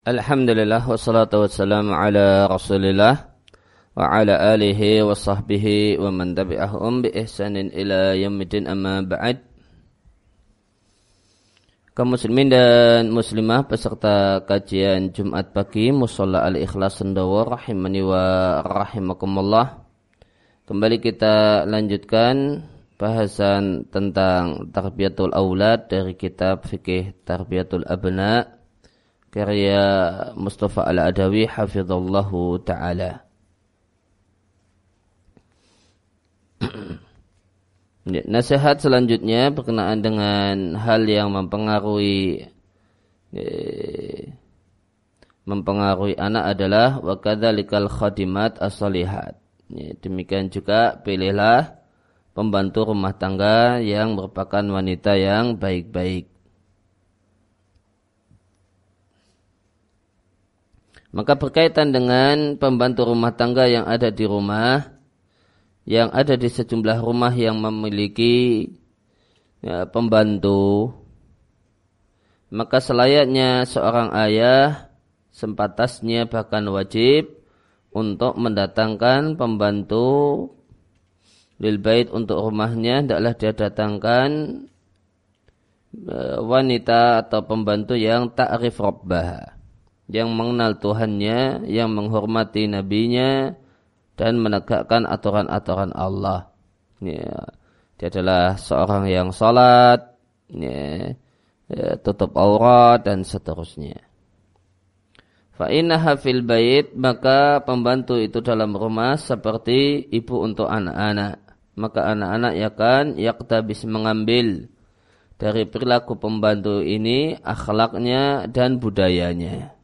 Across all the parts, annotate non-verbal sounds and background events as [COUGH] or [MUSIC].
Alhamdulillah wassalatu wassalamu ala rasulillah wa ala alihi wa sahbihi wa man tabi'ahum bi ihsanin ila yaumidin amma ba'd. Kaum muslimin dan muslimah peserta kajian Jumat pagi Musalla al-Ikhlas Sendawa rahimani wa rahimakumullah. Kembali kita lanjutkan bahasan tentang tarbiyatul aulad dari kitab fikih tarbiyatul abna' karya Mustafa Al-Adawi hafizallahu taala. [CLEARS THROAT] Nasihat selanjutnya berkenaan dengan hal yang mempengaruhi eh, mempengaruhi anak adalah wa kadzalikal khadimat as-solihat. Demikian juga pilihlah pembantu rumah tangga yang merupakan wanita yang baik-baik. Maka berkaitan dengan pembantu rumah tangga yang ada di rumah, yang ada di sejumlah rumah yang memiliki ya, pembantu, maka selayaknya seorang ayah sempatasnya bahkan wajib untuk mendatangkan pembantu lil bait untuk rumahnya. Hendaklah dia datangkan ya, wanita atau pembantu yang ta'rif rabbah yang mengenal Tuhannya, yang menghormati nabinya dan menegakkan aturan-aturan Allah. Ya, dia adalah seorang yang salat, ya, ya, tutup aurat dan seterusnya. Fa'innaha fil bait maka pembantu itu dalam rumah seperti ibu untuk anak-anak. Maka anak-anak ya kan yaktabis mengambil dari perilaku pembantu ini akhlaknya dan budayanya.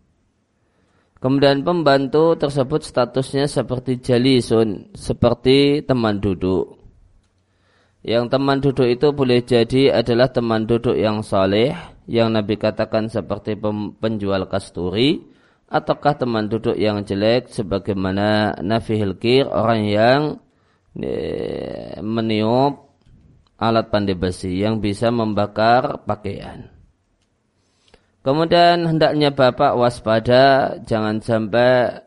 Kemudian pembantu tersebut statusnya seperti jalisun, seperti teman duduk. Yang teman duduk itu boleh jadi adalah teman duduk yang saleh, yang Nabi katakan seperti penjual kasturi, ataukah teman duduk yang jelek sebagaimana Nafi Hilkir, orang yang e, meniup alat pandai besi yang bisa membakar pakaian. Kemudian hendaknya bapak waspada jangan sampai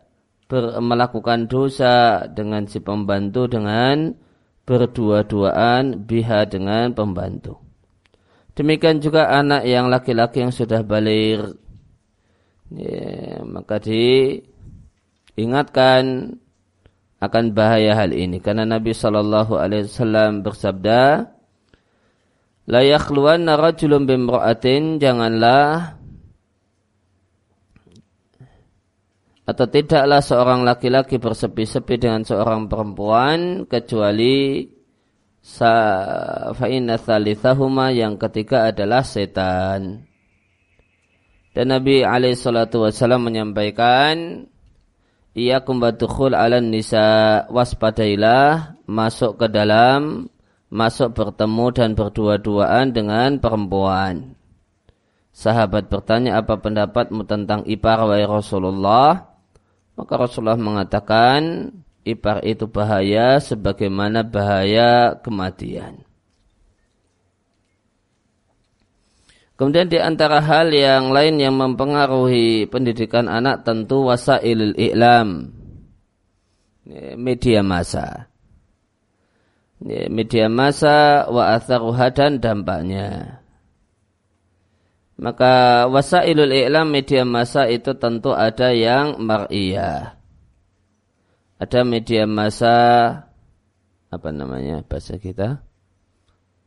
ber, melakukan dosa dengan si pembantu dengan berdua-duaan biha dengan pembantu. Demikian juga anak yang laki-laki yang sudah balik ya, maka diingatkan akan bahaya hal ini karena Nabi Shallallahu Alaihi Wasallam bersabda, la yakhluwanna rajulun janganlah atau tidaklah seorang laki-laki bersepi-sepi dengan seorang perempuan kecuali fa'inna thalithahuma yang ketiga adalah setan. Dan Nabi alaihi salatu wasallam menyampaikan ia kumbadukhul ala nisa waspadailah masuk ke dalam masuk bertemu dan berdua-duaan dengan perempuan. Sahabat bertanya apa pendapatmu tentang ipar wahai Rasulullah? Maka Rasulullah mengatakan ipar itu bahaya sebagaimana bahaya kematian. Kemudian di antara hal yang lain yang mempengaruhi pendidikan anak tentu wasailul i'lam. Media massa. Media massa wa atharuha dan dampaknya. Maka wasailul i'lam media massa itu tentu ada yang mar'iyah. Ada media massa apa namanya bahasa kita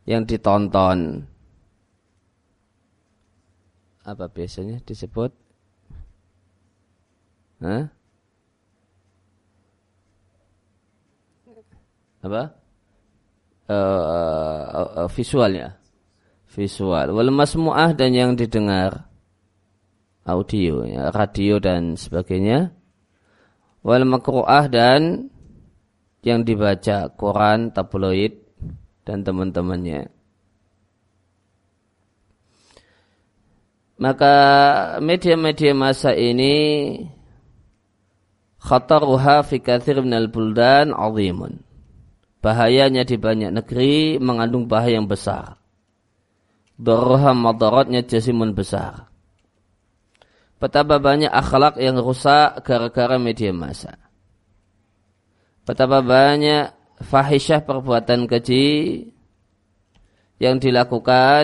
yang ditonton. Apa biasanya disebut? Hah? Apa? Uh, uh, uh, visualnya visual. Wal masmu'ah dan yang didengar. Audio ya, radio dan sebagainya. Wal makru'ah dan yang dibaca Quran tabloid dan teman-temannya. Maka media-media masa ini khataruha fi kathir minal buldan azimun. Bahayanya di banyak negeri mengandung bahaya yang besar Darah madaratnya jasimun besar. betapa banyak akhlak yang rusak gara-gara media massa. Betapa banyak fahisyah perbuatan keji yang dilakukan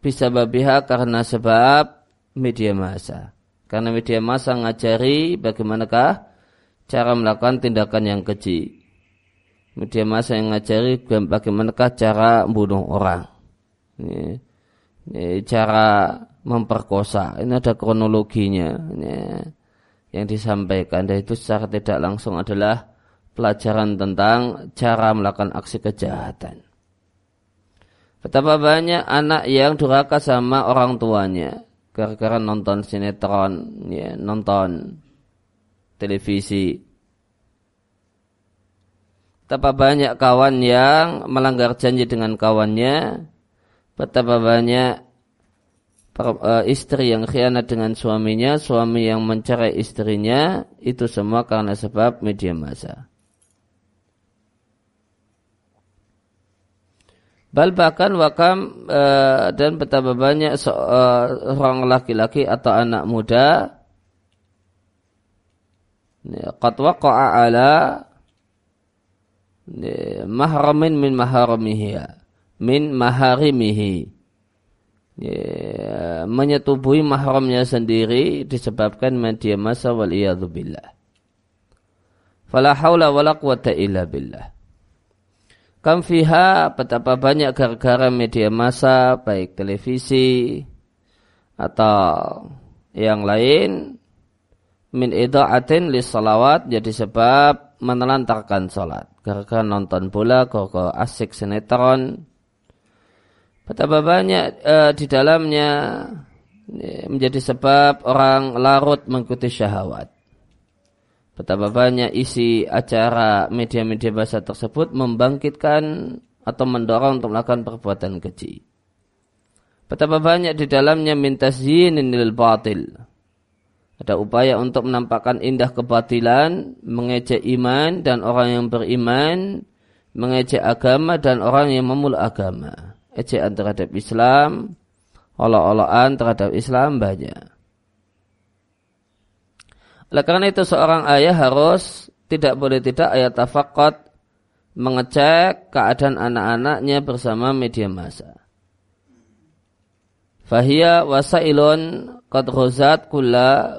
bisa babiha karena sebab media massa. Karena media massa ngajari bagaimanakah cara melakukan tindakan yang keji. Media massa yang ngajari bagaimanakah cara membunuh orang. Ini, cara memperkosa. Ini ada kronologinya ini, yang disampaikan. Dan itu secara tidak langsung adalah pelajaran tentang cara melakukan aksi kejahatan. Betapa banyak anak yang durhaka sama orang tuanya gara-gara nonton sinetron, ya, nonton televisi. Betapa banyak kawan yang melanggar janji dengan kawannya. Betapa banyak uh, istri yang khianat dengan suaminya, suami yang mencerai istrinya, itu semua karena sebab media massa. Bal bahkan wakam uh, dan betapa banyak seorang uh, laki-laki atau anak muda qad waqa'a ala mahramin min maharamihi min maharimihi ya, menyetubuhi mahramnya sendiri disebabkan media masa wal billah. Fala haula wala quwata illa billah. Kam fiha betapa banyak gara-gara media massa baik televisi atau yang lain min idaatin li salawat jadi sebab menelantarkan salat gara-gara nonton bola gara-gara asik sinetron betapa banyak uh, di dalamnya ya, menjadi sebab orang larut mengikuti syahwat Betapa banyak isi acara media-media bahasa tersebut membangkitkan atau mendorong untuk melakukan perbuatan keji. Betapa banyak di dalamnya minta zinil batil. Ada upaya untuk menampakkan indah kebatilan, mengejek iman dan orang yang beriman, mengejek agama dan orang yang memulai agama. Ejekan terhadap Islam, olah-olahan terhadap Islam banyak. Oleh karena itu seorang ayah harus tidak boleh tidak ayat tafakot mengecek keadaan anak-anaknya bersama media massa. Fahia wasailun qad kulla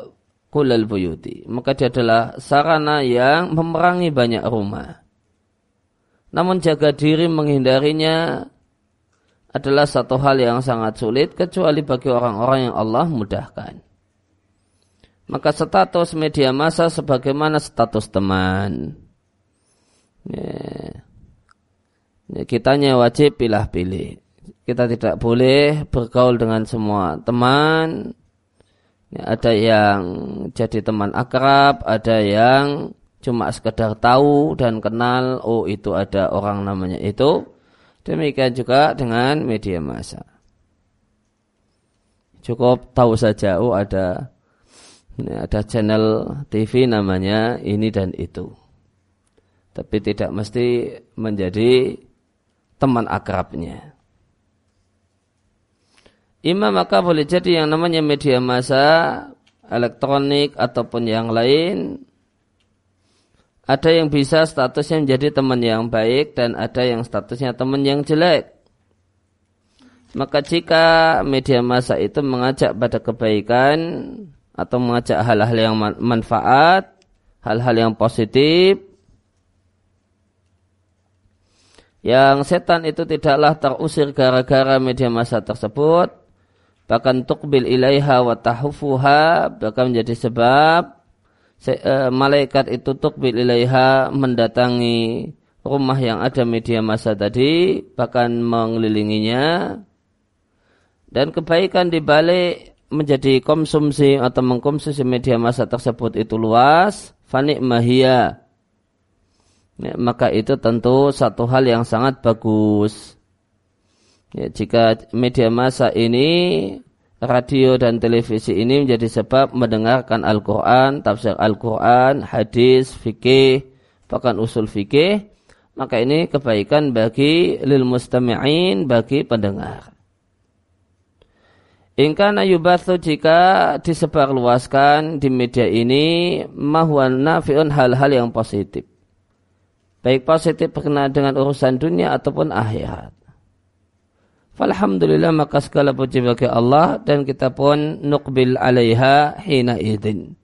kullal buyuti. Maka dia adalah sarana yang memerangi banyak rumah. Namun jaga diri menghindarinya adalah satu hal yang sangat sulit kecuali bagi orang-orang yang Allah mudahkan maka status media massa sebagaimana status teman. Ya. Ya, kitanya wajib pilih-pilih. Kita tidak boleh bergaul dengan semua teman. Ya, ada yang jadi teman akrab, ada yang cuma sekedar tahu dan kenal, oh itu ada orang namanya itu. Demikian juga dengan media massa. Cukup tahu saja, oh ada ada channel TV namanya ini dan itu. Tapi tidak mesti menjadi teman akrabnya. Imam maka boleh jadi yang namanya media massa, elektronik ataupun yang lain. Ada yang bisa statusnya menjadi teman yang baik dan ada yang statusnya teman yang jelek. Maka jika media massa itu mengajak pada kebaikan, atau mengajak hal-hal yang manfaat, hal-hal yang positif, yang setan itu tidaklah terusir gara-gara media massa tersebut, bahkan tukbil ilaiha wa tahufuha, bahkan menjadi sebab se, malaikat itu tukbil ilaiha mendatangi rumah yang ada media massa tadi, bahkan mengelilinginya, dan kebaikan di balik menjadi konsumsi atau mengkonsumsi media massa tersebut itu luas, fanik mahia. Ya, maka itu tentu satu hal yang sangat bagus. Ya, jika media massa ini, radio dan televisi ini menjadi sebab mendengarkan Al-Quran, tafsir Al-Quran, hadis, fikih, bahkan usul fikih, maka ini kebaikan bagi lil mustami'in, bagi pendengar. Ingkana yubathu jika disebarluaskan di media ini mahwan nafi'un hal-hal yang positif. Baik positif berkenaan dengan urusan dunia ataupun akhirat. Alhamdulillah maka segala puji bagi Allah dan kita pun nukbil alaiha hina idin.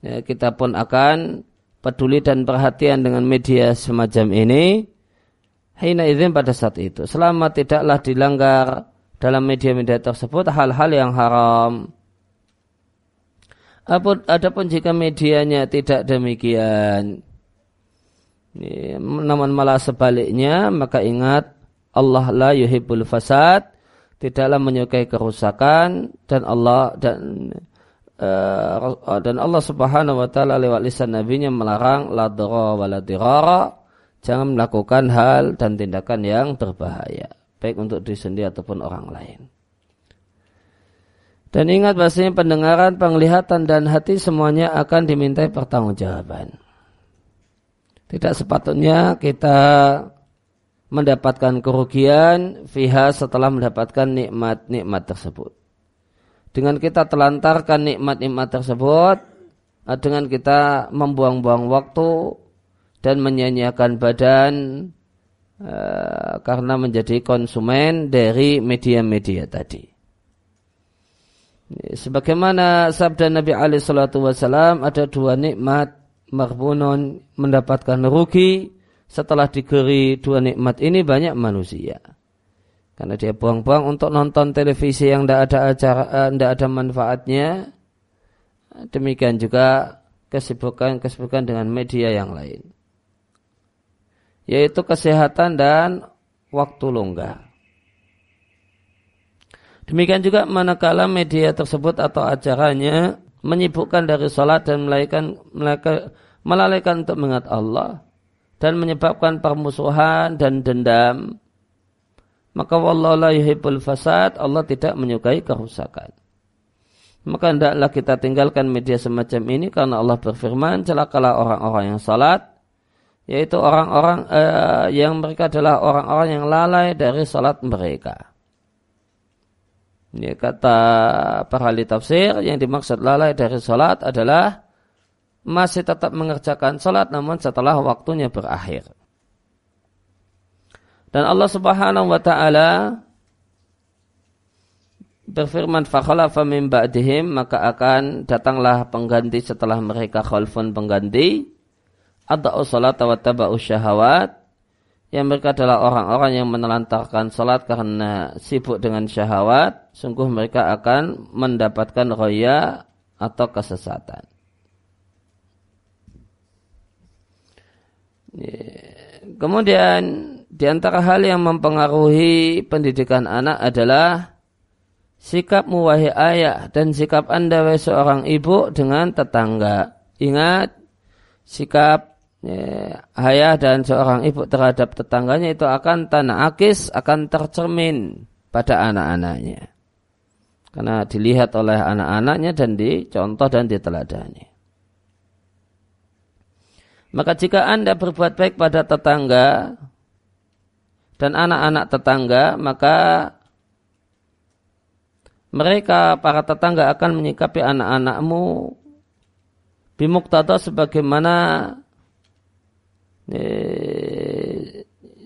Ya, kita pun akan peduli dan perhatian dengan media semacam ini hina idin pada saat itu. Selama tidaklah dilanggar dalam media-media tersebut hal-hal yang haram. Adapun jika medianya tidak demikian, namun malah sebaliknya, maka ingat Allah la yuhibbul fasad, tidaklah menyukai kerusakan dan Allah dan uh, dan Allah Subhanahu wa taala lewat lisan nabinya melarang la wa jangan melakukan hal dan tindakan yang berbahaya baik untuk diri sendiri ataupun orang lain. Dan ingat bahasanya pendengaran, penglihatan dan hati semuanya akan dimintai pertanggungjawaban. Tidak sepatutnya kita mendapatkan kerugian fiha setelah mendapatkan nikmat-nikmat tersebut. Dengan kita telantarkan nikmat-nikmat tersebut, dengan kita membuang-buang waktu dan menyanyiakan badan Eh, karena menjadi konsumen dari media-media tadi. Sebagaimana sabda Nabi Ali Shallallahu Wasallam ada dua nikmat marbunun mendapatkan rugi setelah diberi dua nikmat ini banyak manusia. Karena dia buang-buang untuk nonton televisi yang tidak ada acara tidak eh, ada manfaatnya demikian juga kesibukan kesibukan dengan media yang lain. Yaitu kesehatan dan waktu longgar. Demikian juga manakala media tersebut atau acaranya menyibukkan dari sholat dan melalaikan, melalaikan untuk mengingat Allah dan menyebabkan permusuhan dan dendam maka wallahu la yuhibbul fasad Allah tidak menyukai kerusakan maka hendaklah kita tinggalkan media semacam ini karena Allah berfirman celakalah orang-orang yang salat yaitu orang-orang uh, yang mereka adalah orang-orang yang lalai dari salat mereka. Ini kata para ahli tafsir yang dimaksud lalai dari salat adalah masih tetap mengerjakan salat namun setelah waktunya berakhir. Dan Allah Subhanahu wa taala berfirman fakhalafa min ba'dihim maka akan datanglah pengganti setelah mereka khalfun pengganti Adau salat wa taba'u syahawat yang mereka adalah orang-orang yang menelantarkan salat karena sibuk dengan syahwat, sungguh mereka akan mendapatkan roya atau kesesatan. Kemudian di antara hal yang mempengaruhi pendidikan anak adalah sikap muwahi ayah dan sikap anda seorang ibu dengan tetangga. Ingat, sikap ya, ayah dan seorang ibu terhadap tetangganya itu akan tanah akis akan tercermin pada anak-anaknya. Karena dilihat oleh anak-anaknya dan dicontoh dan diteladani. Maka jika Anda berbuat baik pada tetangga dan anak-anak tetangga, maka mereka para tetangga akan menyikapi anak-anakmu bimuktada sebagaimana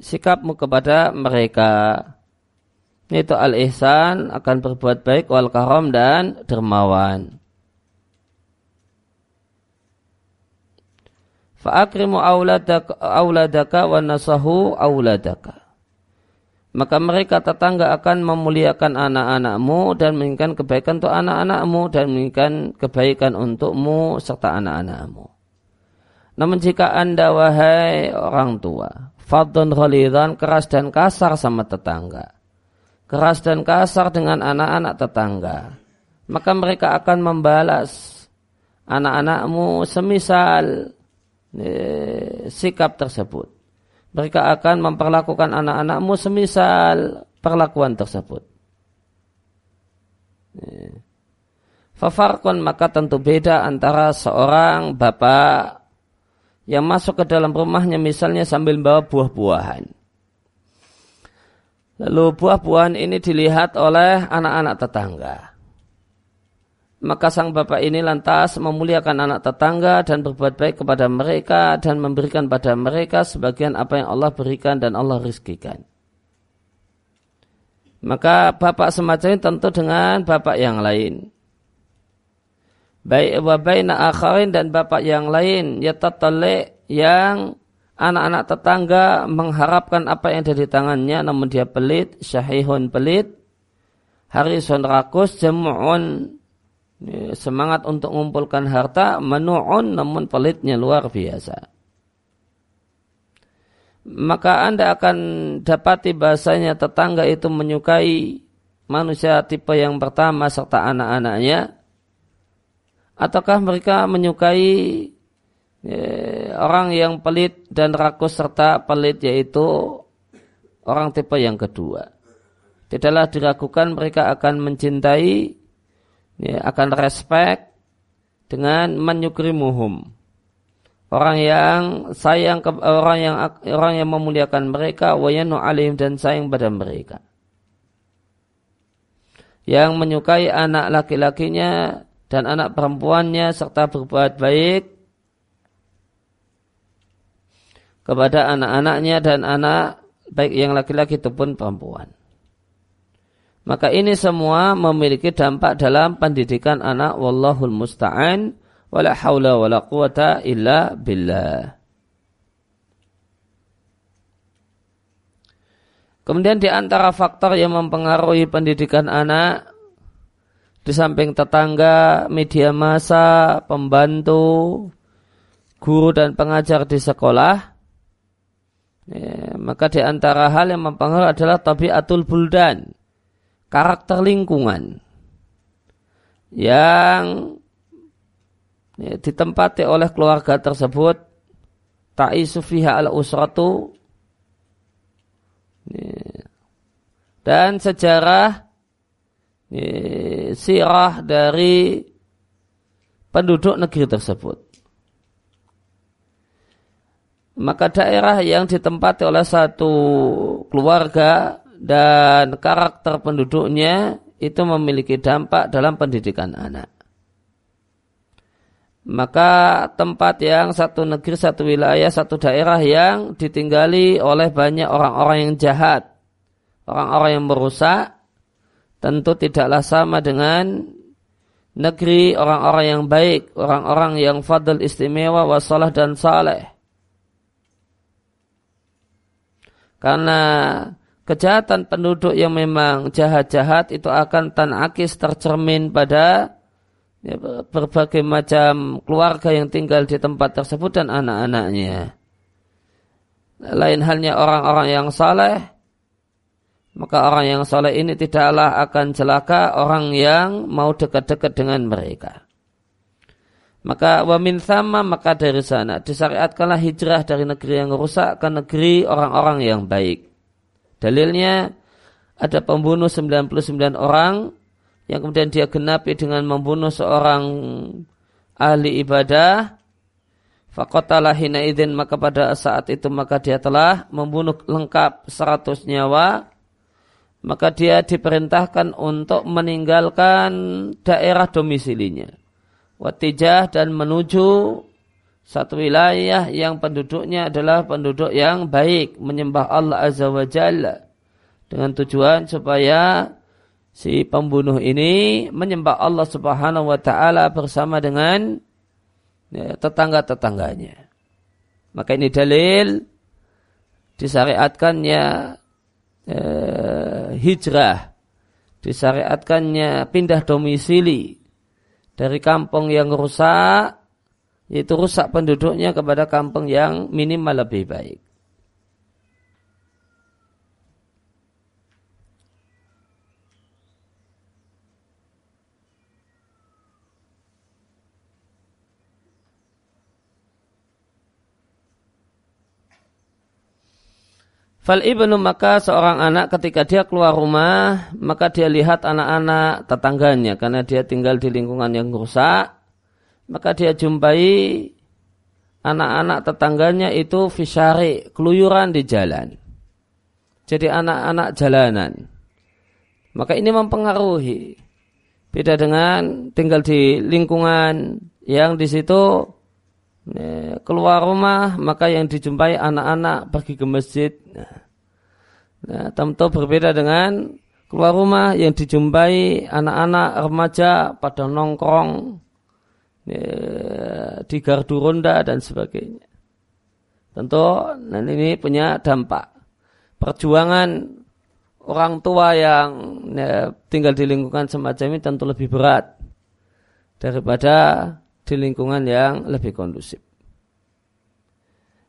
sikapmu kepada mereka. Itu al-ihsan akan berbuat baik wal karam dan dermawan Fa'akrimu auladaka, auladaka wa nasahu auladaka. Maka mereka tetangga akan memuliakan anak-anakmu dan menginginkan kebaikan untuk anak-anakmu dan menginginkan kebaikan untukmu serta anak-anakmu. Namun jika anda wahai orang tua, fadun khalidan keras dan kasar sama tetangga, keras dan kasar dengan anak-anak tetangga, maka mereka akan membalas anak-anakmu semisal eh, sikap tersebut. Mereka akan memperlakukan anak-anakmu semisal perlakuan tersebut. Eh. Fafarkun maka tentu beda antara seorang bapak yang masuk ke dalam rumahnya misalnya sambil bawa buah-buahan. Lalu buah-buahan ini dilihat oleh anak-anak tetangga. Maka sang bapak ini lantas memuliakan anak tetangga dan berbuat baik kepada mereka dan memberikan pada mereka sebagian apa yang Allah berikan dan Allah rizkikan. Maka bapak semacam ini tentu dengan bapak yang lain. Baik wa baina akharin dan bapak yang lain ya yang anak-anak tetangga mengharapkan apa yang ada di tangannya namun dia pelit, syahihun pelit, harisun rakus, jamu'un semangat untuk mengumpulkan harta, menu'un namun pelitnya luar biasa. Maka Anda akan dapati bahasanya tetangga itu menyukai manusia tipe yang pertama serta anak-anaknya, ataukah mereka menyukai Ya, orang yang pelit dan rakus serta pelit yaitu orang tipe yang kedua. Tidaklah diragukan mereka akan mencintai, ya, akan respect dengan menyukrimuhum. Orang yang sayang ke orang yang orang yang memuliakan mereka, wayanu alim dan sayang pada mereka. Yang menyukai anak laki-lakinya dan anak perempuannya serta berbuat baik kepada anak-anaknya dan anak baik yang laki-laki ataupun perempuan. Maka ini semua memiliki dampak dalam pendidikan anak. Wallahul musta'an. Wala haula wala quwata illa billah. Kemudian di antara faktor yang mempengaruhi pendidikan anak di samping tetangga, media massa, pembantu, guru dan pengajar di sekolah, Ya, maka di antara hal yang mempengaruhi adalah tabiatul buldan, karakter lingkungan yang ya, ditempati oleh keluarga tersebut. Ta'isu fiha al usratu ya, dan sejarah ya, sirah dari penduduk negeri tersebut. Maka daerah yang ditempati oleh satu keluarga dan karakter penduduknya itu memiliki dampak dalam pendidikan anak. Maka tempat yang satu negeri, satu wilayah, satu daerah yang ditinggali oleh banyak orang-orang yang jahat, orang-orang yang merusak, tentu tidaklah sama dengan negeri orang-orang yang baik, orang-orang yang fadl istimewa, wasalah dan saleh Karena kejahatan penduduk yang memang jahat-jahat itu akan tanakis tercermin pada ya, berbagai macam keluarga yang tinggal di tempat tersebut dan anak-anaknya. Lain halnya orang-orang yang saleh, maka orang yang saleh ini tidaklah akan celaka orang yang mau dekat-dekat dengan mereka. Maka wamin sama maka dari sana disyariatkanlah hijrah dari negeri yang rusak ke negeri orang-orang yang baik. Dalilnya ada pembunuh 99 orang yang kemudian dia genapi dengan membunuh seorang ahli ibadah. Fakotalah hina idin maka pada saat itu maka dia telah membunuh lengkap 100 nyawa. Maka dia diperintahkan untuk meninggalkan daerah domisilinya watijah dan menuju satu wilayah yang penduduknya adalah penduduk yang baik menyembah Allah Azza wa Jalla dengan tujuan supaya si pembunuh ini menyembah Allah Subhanahu wa taala bersama dengan ya, tetangga-tetangganya. Maka ini dalil disyariatkannya eh, hijrah, disyariatkannya pindah domisili dari kampung yang rusak, yaitu rusak penduduknya kepada kampung yang minimal lebih baik. Fal ibnu maka seorang anak ketika dia keluar rumah maka dia lihat anak-anak tetangganya karena dia tinggal di lingkungan yang rusak maka dia jumpai anak-anak tetangganya itu fisyari keluyuran di jalan jadi anak-anak jalanan. Maka ini mempengaruhi. Beda dengan tinggal di lingkungan yang di situ ya, keluar rumah maka yang dijumpai anak-anak pergi ke masjid. Nah, nah, tentu berbeda dengan keluar rumah yang dijumpai anak-anak remaja pada nongkrong di gardu ronda dan sebagainya. Tentu dan ini punya dampak. Perjuangan orang tua yang ya, tinggal di lingkungan semacam ini tentu lebih berat daripada di lingkungan yang lebih kondusif.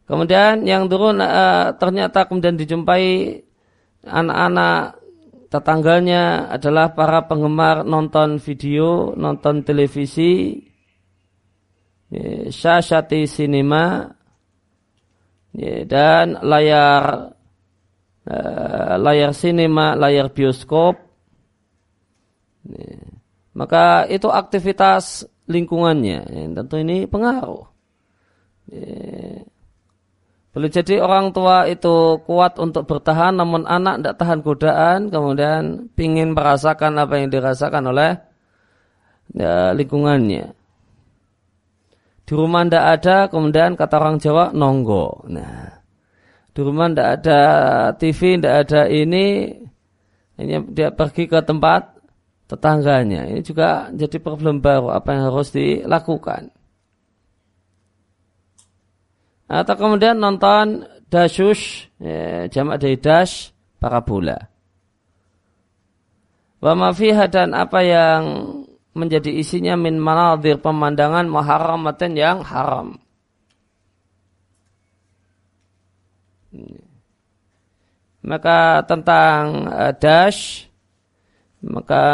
Kemudian yang turun uh, ternyata kemudian dijumpai anak-anak tetangganya adalah para penggemar nonton video, nonton televisi, syashati sinema, ya, dan layar uh, layar sinema, layar bioskop, maka itu aktivitas lingkungannya. Ya, tentu ini pengaruh. Boleh jadi orang tua itu kuat untuk bertahan, namun anak tidak tahan godaan, kemudian ingin merasakan apa yang dirasakan oleh ya, lingkungannya. Di rumah tidak ada, kemudian kata orang Jawa nonggo. Nah, di rumah tidak ada TV, tidak ada ini, hanya dia pergi ke tempat tetangganya. Ini juga jadi problem baru apa yang harus dilakukan. Atau kemudian nonton dashush, ya, jamak dari dash, parabola. Wa mafiha dan apa yang menjadi isinya min manadir pemandangan muharramatin yang haram. Maka tentang uh, dash maka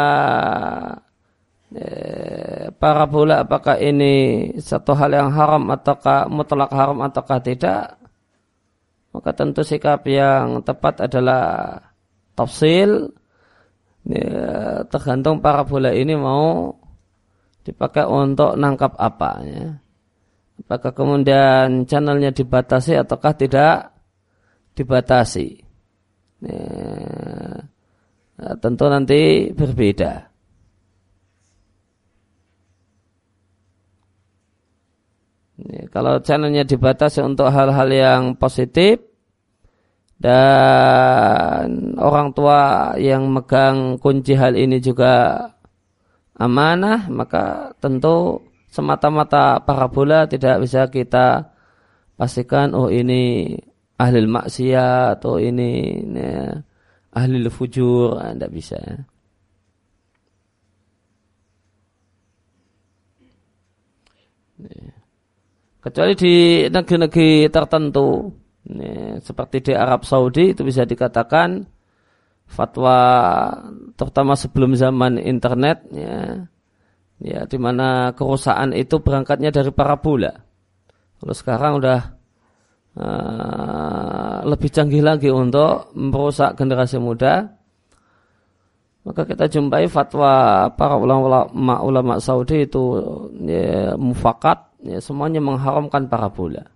eh, parabola apakah ini satu hal yang haram ataukah mutlak haram ataukah tidak maka tentu sikap yang tepat adalah tafsil ya, tergantung parabola ini mau dipakai untuk nangkap apa ya. apakah kemudian channelnya dibatasi ataukah tidak dibatasi. Ya, tentu nanti berbeda. Ya, kalau channelnya dibatasi untuk hal-hal yang positif dan orang tua yang megang kunci hal ini juga amanah, maka tentu semata-mata parabola tidak bisa kita pastikan oh ini ahli maksiat atau ini ya, ahli fujur, tidak ah, bisa. Kecuali di negeri-negeri tertentu, ya, seperti di Arab Saudi itu bisa dikatakan fatwa terutama sebelum zaman internet ya, ya di mana kerusakan itu berangkatnya dari parabola. Kalau sekarang udah uh, lebih canggih lagi untuk merusak generasi muda, maka kita jumpai fatwa para ulama ulama Saudi itu ya, mufakat, ya, semuanya mengharamkan parabola.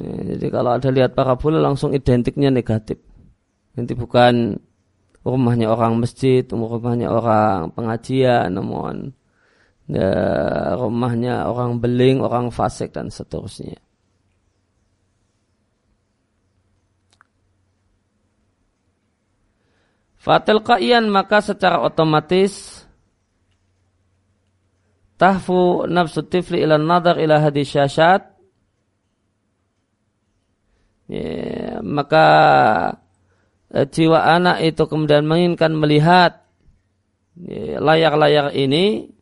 Jadi kalau ada lihat parabola langsung identiknya negatif. Nanti bukan rumahnya orang masjid, rumahnya orang pengajian, namun ya, rumahnya orang beling, orang fasik dan seterusnya. Fatil Fatilqaian maka secara otomatis tahfu nafsu tifli ila nadar ila hadis syashat ya, maka e, jiwa anak itu kemudian menginginkan melihat ya, layar-layar ya, ini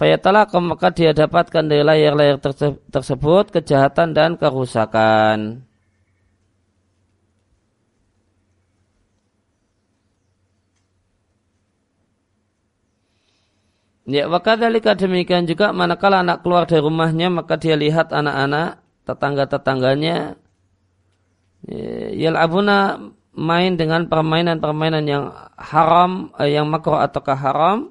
Fayatalah maka dia dapatkan dari layar-layar tersebut kejahatan dan kerusakan. Ya, wakadhalika demikian juga manakala anak keluar dari rumahnya maka dia lihat anak-anak tetangga-tetangganya ya, abuna main dengan permainan-permainan yang haram eh, yang makruh ataukah haram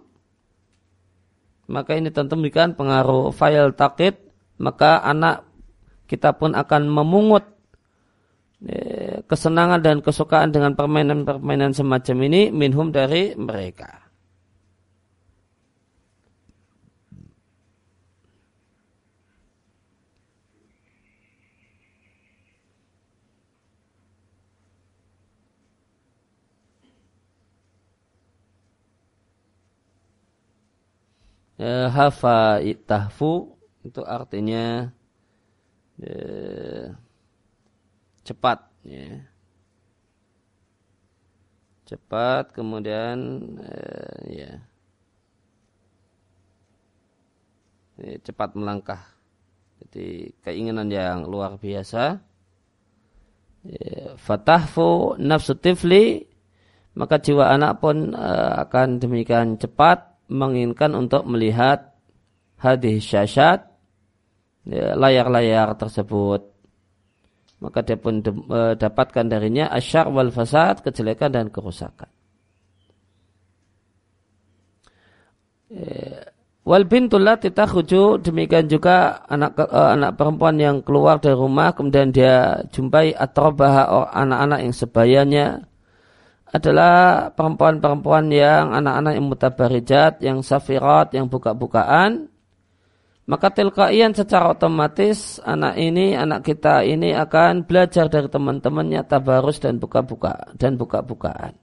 maka ini tentu memberikan pengaruh file takit maka anak kita pun akan memungut ya, kesenangan dan kesukaan dengan permainan-permainan semacam ini minhum dari mereka. Ya, hafa tahfu itu artinya ya, cepat ya. cepat kemudian eh, ya. ya cepat melangkah jadi keinginan yang luar biasa ya, fatahfu nafsu tifli maka jiwa anak pun uh, akan demikian cepat menginginkan untuk melihat hadis syasyat ya, layar-layar tersebut. Maka dia pun e, dapatkan darinya asyar wal fasad kejelekan dan kerusakan. E, wal bintul lati demikian juga anak e, anak perempuan yang keluar dari rumah kemudian dia jumpai atrobah anak-anak yang sebayanya adalah perempuan-perempuan yang anak-anak yang mutabarijat, yang safirat, yang buka-bukaan maka tilkaian secara otomatis anak ini, anak kita ini akan belajar dari teman-temannya tabarus dan buka-buka dan buka-bukaan.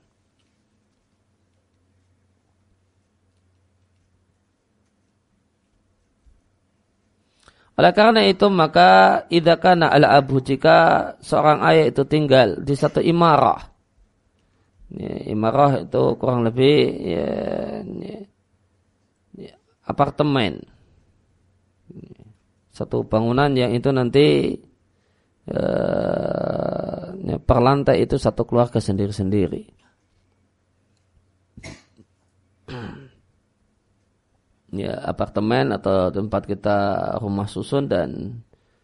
Oleh karena itu maka idakana ala abu jika seorang ayah itu tinggal di satu imarah. Ya, imarah itu kurang lebih ya, ya, ya, apartemen satu bangunan yang itu nanti uh, per lantai itu satu keluarga sendiri-sendiri. ya apartemen atau tempat kita rumah susun dan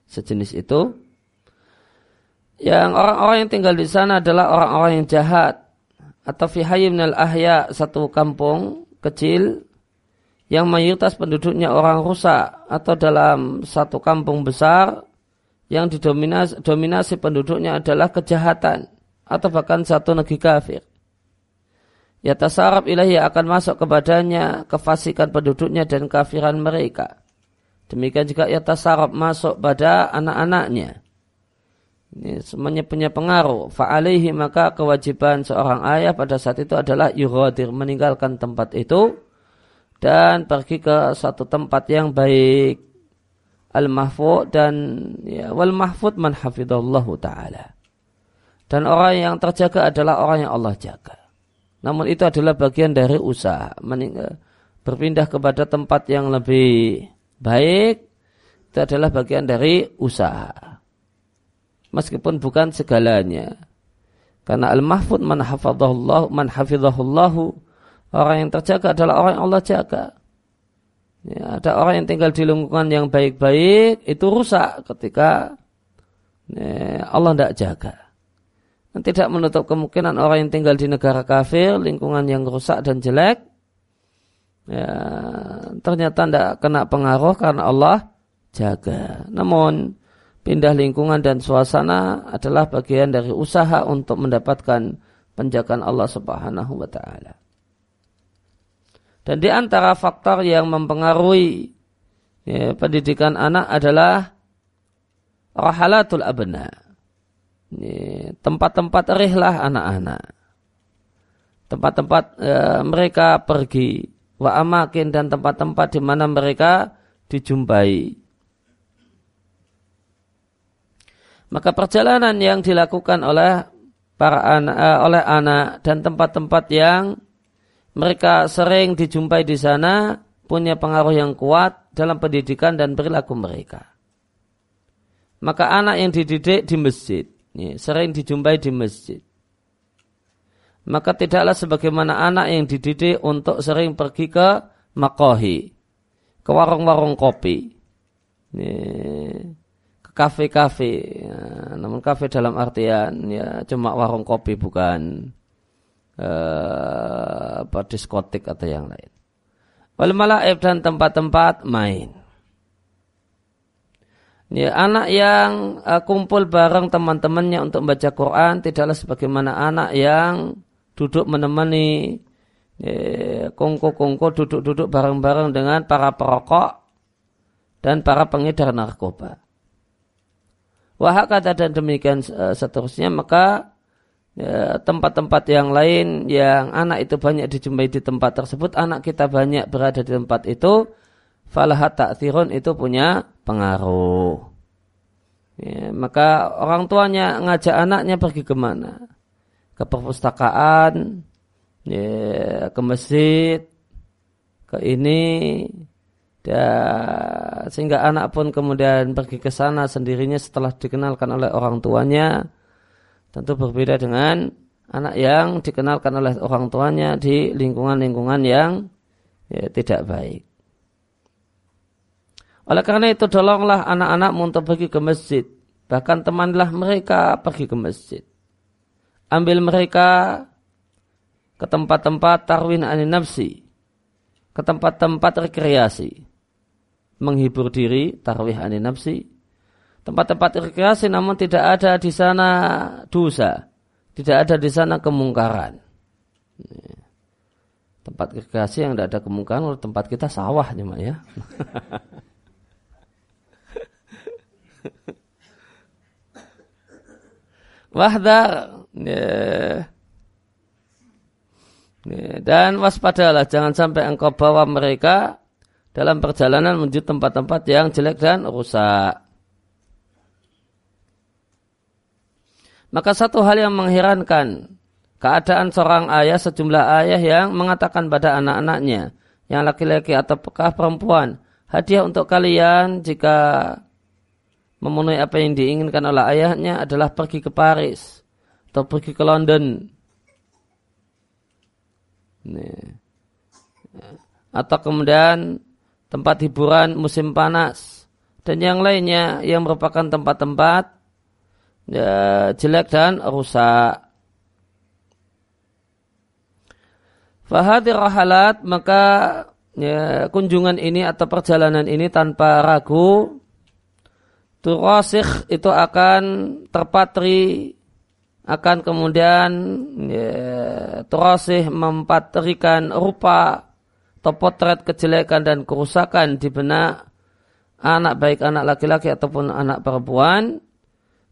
sejenis itu. Yang orang-orang yang tinggal di sana adalah orang-orang yang jahat atau fi al ahya satu kampung kecil yang mayoritas penduduknya orang rusak atau dalam satu kampung besar yang didominasi dominasi penduduknya adalah kejahatan atau bahkan satu negeri kafir. Ya tasarab ilahi akan masuk kepadanya kefasikan penduduknya dan kafiran mereka. Demikian juga ya tasarab masuk pada anak-anaknya. Ini semuanya punya pengaruh. Fa'alihi maka kewajiban seorang ayah pada saat itu adalah yuradir meninggalkan tempat itu dan pergi ke satu tempat yang baik. Al mahfud dan ya, wal mahfud man taala. Dan orang yang terjaga adalah orang yang Allah jaga. Namun itu adalah bagian dari usaha berpindah kepada tempat yang lebih baik. Itu adalah bagian dari usaha meskipun bukan segalanya karena al mahfud man hafidallahu man hafidahullahu Orang yang terjaga adalah orang yang Allah jaga. Ya, ada orang yang tinggal di lingkungan yang baik-baik itu rusak ketika ya, Allah tidak jaga. Dan tidak menutup kemungkinan orang yang tinggal di negara kafir, lingkungan yang rusak dan jelek, ya, ternyata tidak kena pengaruh karena Allah jaga. Namun pindah lingkungan dan suasana adalah bagian dari usaha untuk mendapatkan penjagaan Allah Subhanahu wa taala. Dan di antara faktor yang mempengaruhi ya, pendidikan anak adalah rahalatul abna. Tempat-tempat rihlah anak-anak. Tempat-tempat e, mereka pergi. Wa amakin dan tempat-tempat di mana mereka dijumpai. Maka perjalanan yang dilakukan oleh para anak, e, oleh anak dan tempat-tempat yang mereka sering dijumpai di sana punya pengaruh yang kuat dalam pendidikan dan perilaku mereka. Maka anak yang dididik di masjid, ya, sering dijumpai di masjid. Maka tidaklah sebagaimana anak yang dididik untuk sering pergi ke makohi, ke warung-warung kopi, ya, kafe-kafe. Ya, namun kafe dalam artian ya cuma warung kopi bukan uh, apa diskotik atau yang lain. Wal malaib dan tempat-tempat main. Ya, anak yang uh, kumpul bareng teman-temannya untuk membaca Quran tidaklah sebagaimana anak yang duduk menemani ya, kongko-kongko duduk-duduk bareng-bareng dengan para perokok dan para pengedar narkoba. Wahak kata dan demikian uh, seterusnya maka ya, tempat-tempat ya, yang lain yang anak itu banyak dijumpai di tempat tersebut, anak kita banyak berada di tempat itu, falahat ta'thirun itu punya pengaruh. Ya, maka orang tuanya ngajak anaknya pergi ke mana? Ke perpustakaan, ya, ke masjid, ke ini, dan sehingga anak pun kemudian pergi ke sana sendirinya setelah dikenalkan oleh orang tuanya. Tentu berbeda dengan anak yang dikenalkan oleh orang tuanya di lingkungan-lingkungan yang ya, tidak baik. Oleh karena itu tolonglah anak-anakmu untuk pergi ke masjid. Bahkan temanlah mereka pergi ke masjid. Ambil mereka ke tempat-tempat tarwin anin nafsi. Ke tempat-tempat rekreasi. Menghibur diri, tarwih anin nafsi. Tempat-tempat rekreasi namun tidak ada di sana dosa. Tidak ada di sana kemungkaran. Tempat rekreasi yang tidak ada kemungkaran, tempat kita sawah nih ya. [LAUGHS] Wahdar. Ya. Ya. Dan waspadalah jangan sampai engkau bawa mereka dalam perjalanan menuju tempat-tempat yang jelek dan rusak. Maka satu hal yang mengherankan keadaan seorang ayah sejumlah ayah yang mengatakan pada anak-anaknya yang laki-laki atau pekah perempuan hadiah untuk kalian jika memenuhi apa yang diinginkan oleh ayahnya adalah pergi ke Paris atau pergi ke London. Nih. Atau kemudian tempat hiburan musim panas dan yang lainnya yang merupakan tempat-tempat ya, jelek dan rusak. Fahadir rahalat maka ya, kunjungan ini atau perjalanan ini tanpa ragu Turasik itu akan terpatri akan kemudian ya, mempatrikan rupa atau potret kejelekan dan kerusakan di benak anak baik anak laki-laki ataupun anak perempuan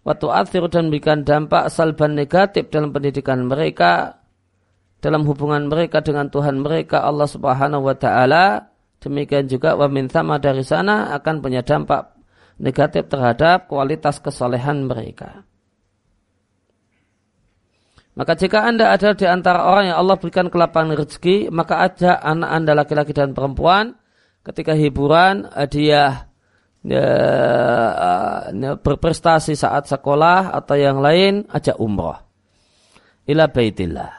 waktu akhir dan memberikan dampak salban negatif dalam pendidikan mereka dalam hubungan mereka dengan Tuhan mereka Allah Subhanahu wa taala demikian juga wa min dari sana akan punya dampak negatif terhadap kualitas kesolehan mereka. Maka jika anda ada di antara orang yang Allah berikan kelapangan rezeki, maka ajak anak anda laki-laki dan perempuan ketika hiburan dia ya, ya, berprestasi saat sekolah atau yang lain, ajak umroh. Ila baitillah.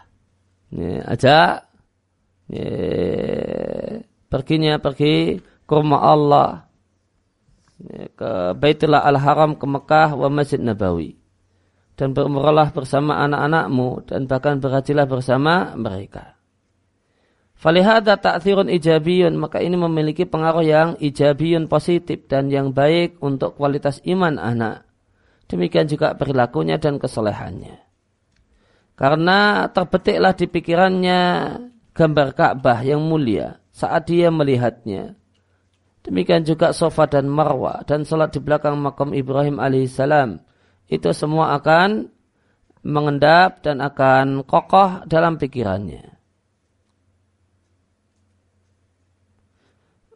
Ya, ajak ya, perginya pergi ke rumah Allah Ya, ke Baitullah Al-Haram ke Mekah wa Masjid Nabawi dan berumrahlah bersama anak-anakmu dan bahkan berhajilah bersama mereka. Falihada ta'thirun ijabiyun maka ini memiliki pengaruh yang ijabiyun positif dan yang baik untuk kualitas iman anak. Demikian juga perilakunya dan kesolehannya. Karena terbetiklah di pikirannya gambar Ka'bah yang mulia saat dia melihatnya Demikian juga sofa dan marwah dan sholat di belakang makam Ibrahim alaihissalam. Itu semua akan mengendap dan akan kokoh dalam pikirannya.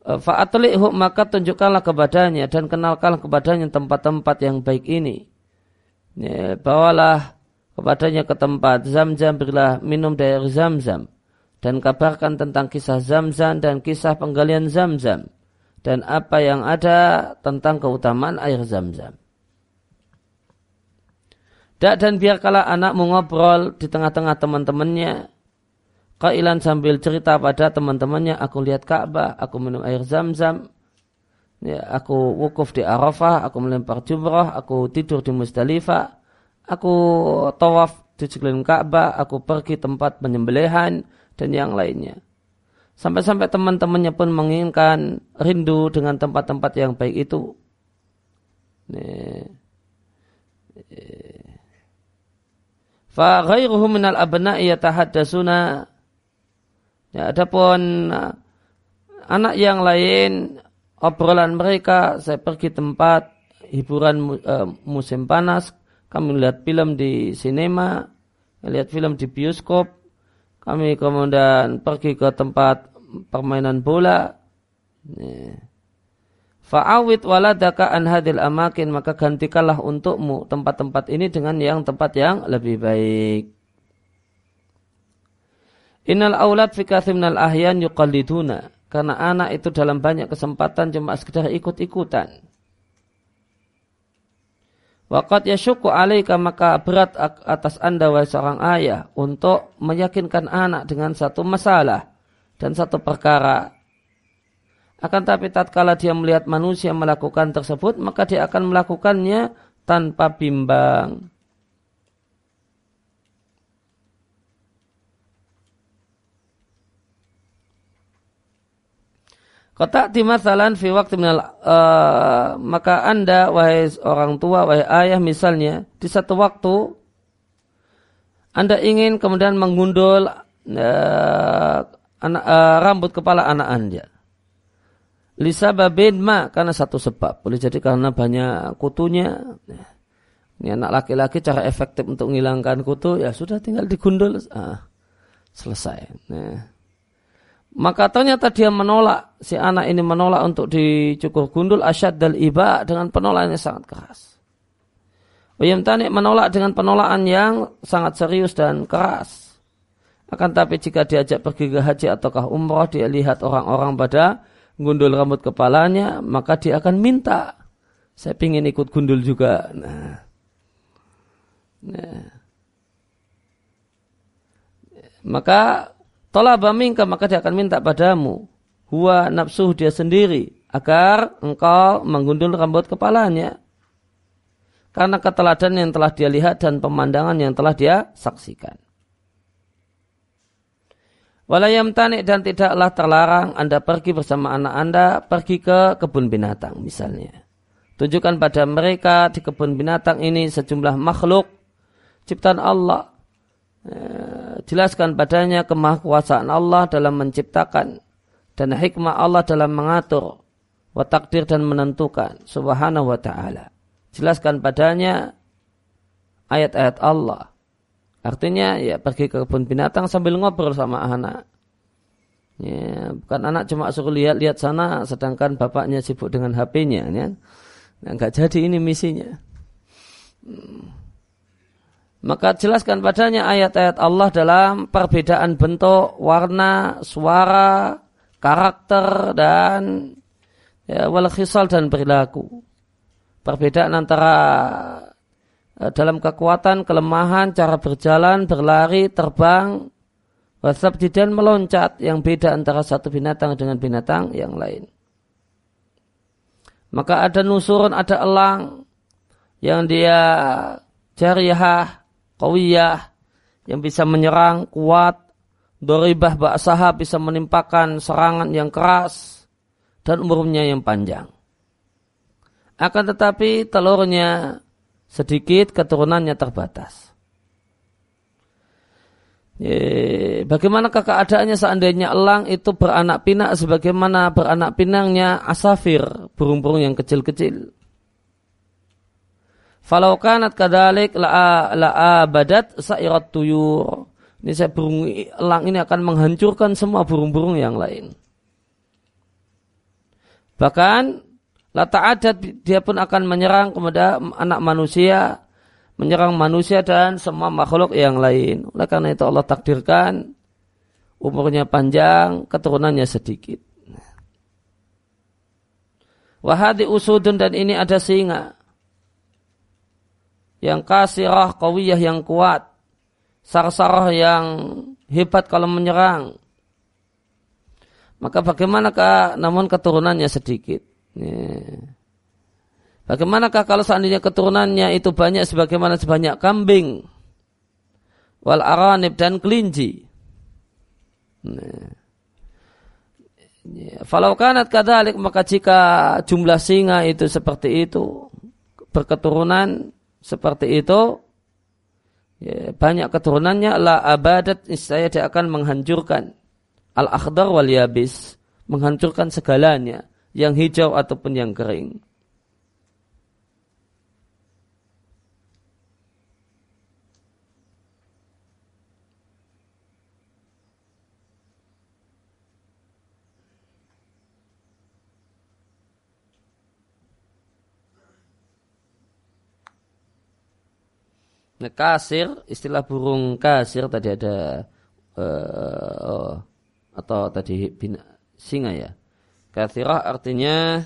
Fa'atli'hu maka tunjukkanlah kepadanya dan kenalkanlah kepadanya tempat-tempat yang baik ini. Ya, bawalah kepadanya ke tempat zam-zam berilah minum dari zam-zam dan kabarkan tentang kisah zam-zam dan kisah penggalian zam-zam dan apa yang ada tentang keutamaan air zam-zam. Dan biarkanlah anak mengobrol di tengah-tengah teman-temannya. Kailan sambil cerita pada teman-temannya, aku lihat Ka'bah, aku minum air zam-zam, ya, aku wukuf di Arafah, aku melempar jumrah, aku tidur di Musdalifah, aku tawaf di sekeliling Ka'bah, aku pergi tempat penyembelihan, dan yang lainnya. Sampai-sampai teman-temannya pun menginginkan rindu dengan tempat-tempat yang baik itu. Fa ghairuhum minal abna'i yatahaddasuna Ya, adapun uh, anak yang lain obrolan mereka saya pergi tempat hiburan uh, musim panas, kami lihat film di sinema, lihat film di bioskop, kami kemudian pergi ke tempat permainan bola. Fa'awid waladaka an hadil amakin maka gantikanlah untukmu tempat-tempat ini dengan yang tempat yang lebih baik. Innal aulad fi kathimnal ahyan yuqalliduna. Karena anak itu dalam banyak kesempatan cuma sekedar ikut-ikutan. Waqat yasyuku alaika maka berat atas anda wahai seorang ayah untuk meyakinkan anak dengan satu masalah dan satu perkara. Akan tapi tatkala dia melihat manusia melakukan tersebut maka dia akan melakukannya tanpa bimbang. Kota timasalan fi waktu minal, uh, maka anda wahai orang tua wahai ayah misalnya di satu waktu anda ingin kemudian menggundul uh, anak, uh, rambut kepala anak anda. Lisa babin ma karena satu sebab boleh jadi karena banyak kutunya. Ini anak laki-laki cara efektif untuk menghilangkan kutu ya sudah tinggal digundul ah, selesai. Nah. Maka ternyata dia menolak, si anak ini menolak untuk dicukur gundul asyad dal iba dengan penolakan yang sangat keras. Uyam Tanik menolak dengan penolakan yang sangat serius dan keras. Akan tapi jika diajak pergi ke haji ataukah umrah, dia lihat orang-orang pada gundul rambut kepalanya, maka dia akan minta. Saya ingin ikut gundul juga. Nah. Nah. Maka Tolaba minka maka dia akan minta padamu. Huwa nafsuh dia sendiri. Agar engkau menggundul rambut kepalanya. Karena keteladanan yang telah dia lihat dan pemandangan yang telah dia saksikan. Walayam tanik dan tidaklah terlarang Anda pergi bersama anak Anda pergi ke kebun binatang misalnya. Tunjukkan pada mereka di kebun binatang ini sejumlah makhluk ciptaan Allah Eh, jelaskan padanya kemahkuasaan Allah dalam menciptakan dan hikmah Allah dalam mengatur wa takdir dan menentukan subhanahu wa ta'ala. Jelaskan padanya ayat-ayat Allah. Artinya ya pergi ke kebun binatang sambil ngobrol sama anak. Ya, bukan anak cuma suruh lihat-lihat sana sedangkan bapaknya sibuk dengan HP-nya ya. Enggak jadi ini misinya. Hmm. Maka jelaskan padanya ayat-ayat Allah dalam perbedaan bentuk, warna, suara, karakter dan ya, wal khisal dan perilaku. Perbedaan antara dalam kekuatan, kelemahan, cara berjalan, berlari, terbang, wasab dan meloncat yang beda antara satu binatang dengan binatang yang lain. Maka ada nusurun, ada elang yang dia jariyah kawiyah yang bisa menyerang kuat, doribah ba'saha bisa menimpakan serangan yang keras dan umurnya yang panjang. Akan tetapi telurnya sedikit, keturunannya terbatas. Bagaimanakah keadaannya seandainya elang itu beranak pinak sebagaimana beranak pinangnya asafir, burung-burung yang kecil-kecil. Falau kanat kadalik la la badat sairat tuyur. Ini saya burung elang ini akan menghancurkan semua burung-burung yang lain. Bahkan lata adat dia pun akan menyerang kepada anak manusia, menyerang manusia dan semua makhluk yang lain. Oleh karena itu Allah takdirkan umurnya panjang, keturunannya sedikit. Wahadi usudun dan ini ada singa yang kasirah kawiyah yang kuat, sarsarah yang hebat kalau menyerang. Maka bagaimanakah namun keturunannya sedikit? Ya. Bagaimanakah kalau seandainya keturunannya itu banyak sebagaimana sebanyak kambing, wal aranib dan kelinci? Nah. Ya. Falau kanat kadalik maka jika jumlah singa itu seperti itu berketurunan seperti itu ya, banyak keturunannya la abadat saya dia akan menghancurkan al akhdar wal yabis menghancurkan segalanya yang hijau ataupun yang kering Nah, kasir, istilah burung kasir tadi ada uh, atau tadi bina, singa ya. Kasirah artinya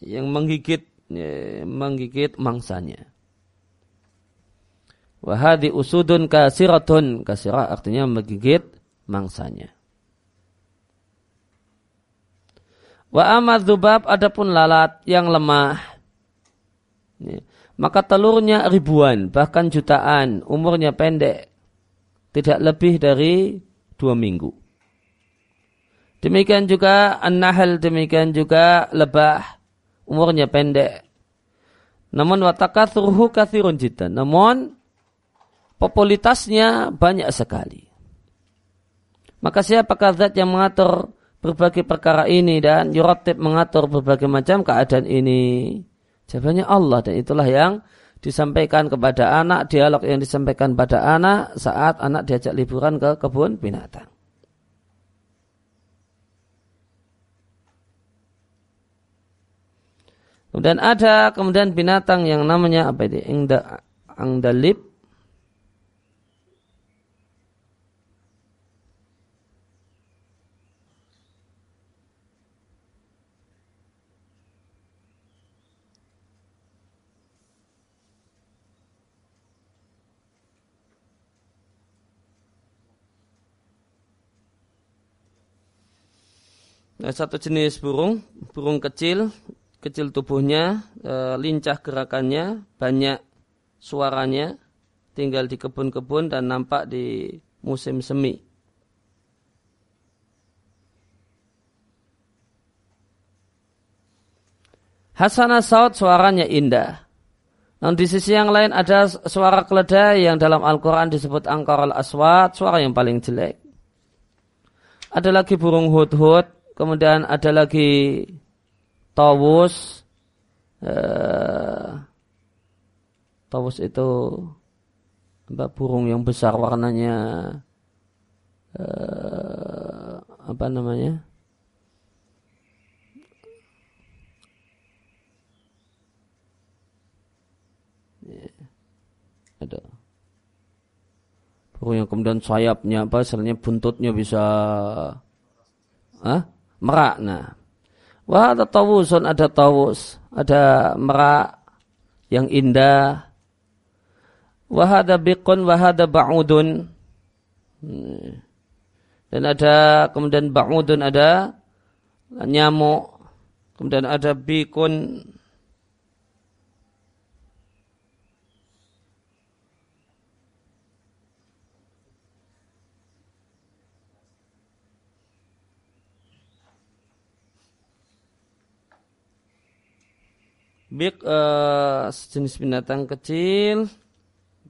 yang menggigit ya, menggigit mangsanya. Wahadi usudun kasiratun kasirah artinya menggigit mangsanya. Wa amad adapun lalat yang lemah Ya. Maka telurnya ribuan, bahkan jutaan, umurnya pendek. Tidak lebih dari dua minggu. Demikian juga an-nahal, demikian juga lebah, umurnya pendek. Namun suruhu kathirun jita. Namun populitasnya banyak sekali. Maka siapakah zat yang mengatur berbagai perkara ini dan yuratib mengatur berbagai macam keadaan ini? Jawabannya Allah dan itulah yang disampaikan kepada anak, dialog yang disampaikan pada anak saat anak diajak liburan ke kebun binatang. Kemudian ada kemudian binatang yang namanya apa ini? Angdalib Nah, satu jenis burung, burung kecil, kecil tubuhnya, e, lincah gerakannya, banyak suaranya, tinggal di kebun-kebun dan nampak di musim semi. Hasanah saud suaranya indah. Namun di sisi yang lain ada suara keledai yang dalam Al-Quran disebut angkor al-aswad, suara yang paling jelek. Ada lagi burung hud-hud kemudian ada lagi tawus uh, tawus itu apa burung yang besar warnanya uh, apa namanya ada burung yang kemudian sayapnya apa misalnya buntutnya bisa ah merak. Nah, wah ada tawusun, ada tawus, ada merak yang indah. Wahada biqun, wahada ba'udun. Dan ada kemudian ba'udun ada nyamuk. Kemudian ada bikun Bik uh, sejenis binatang kecil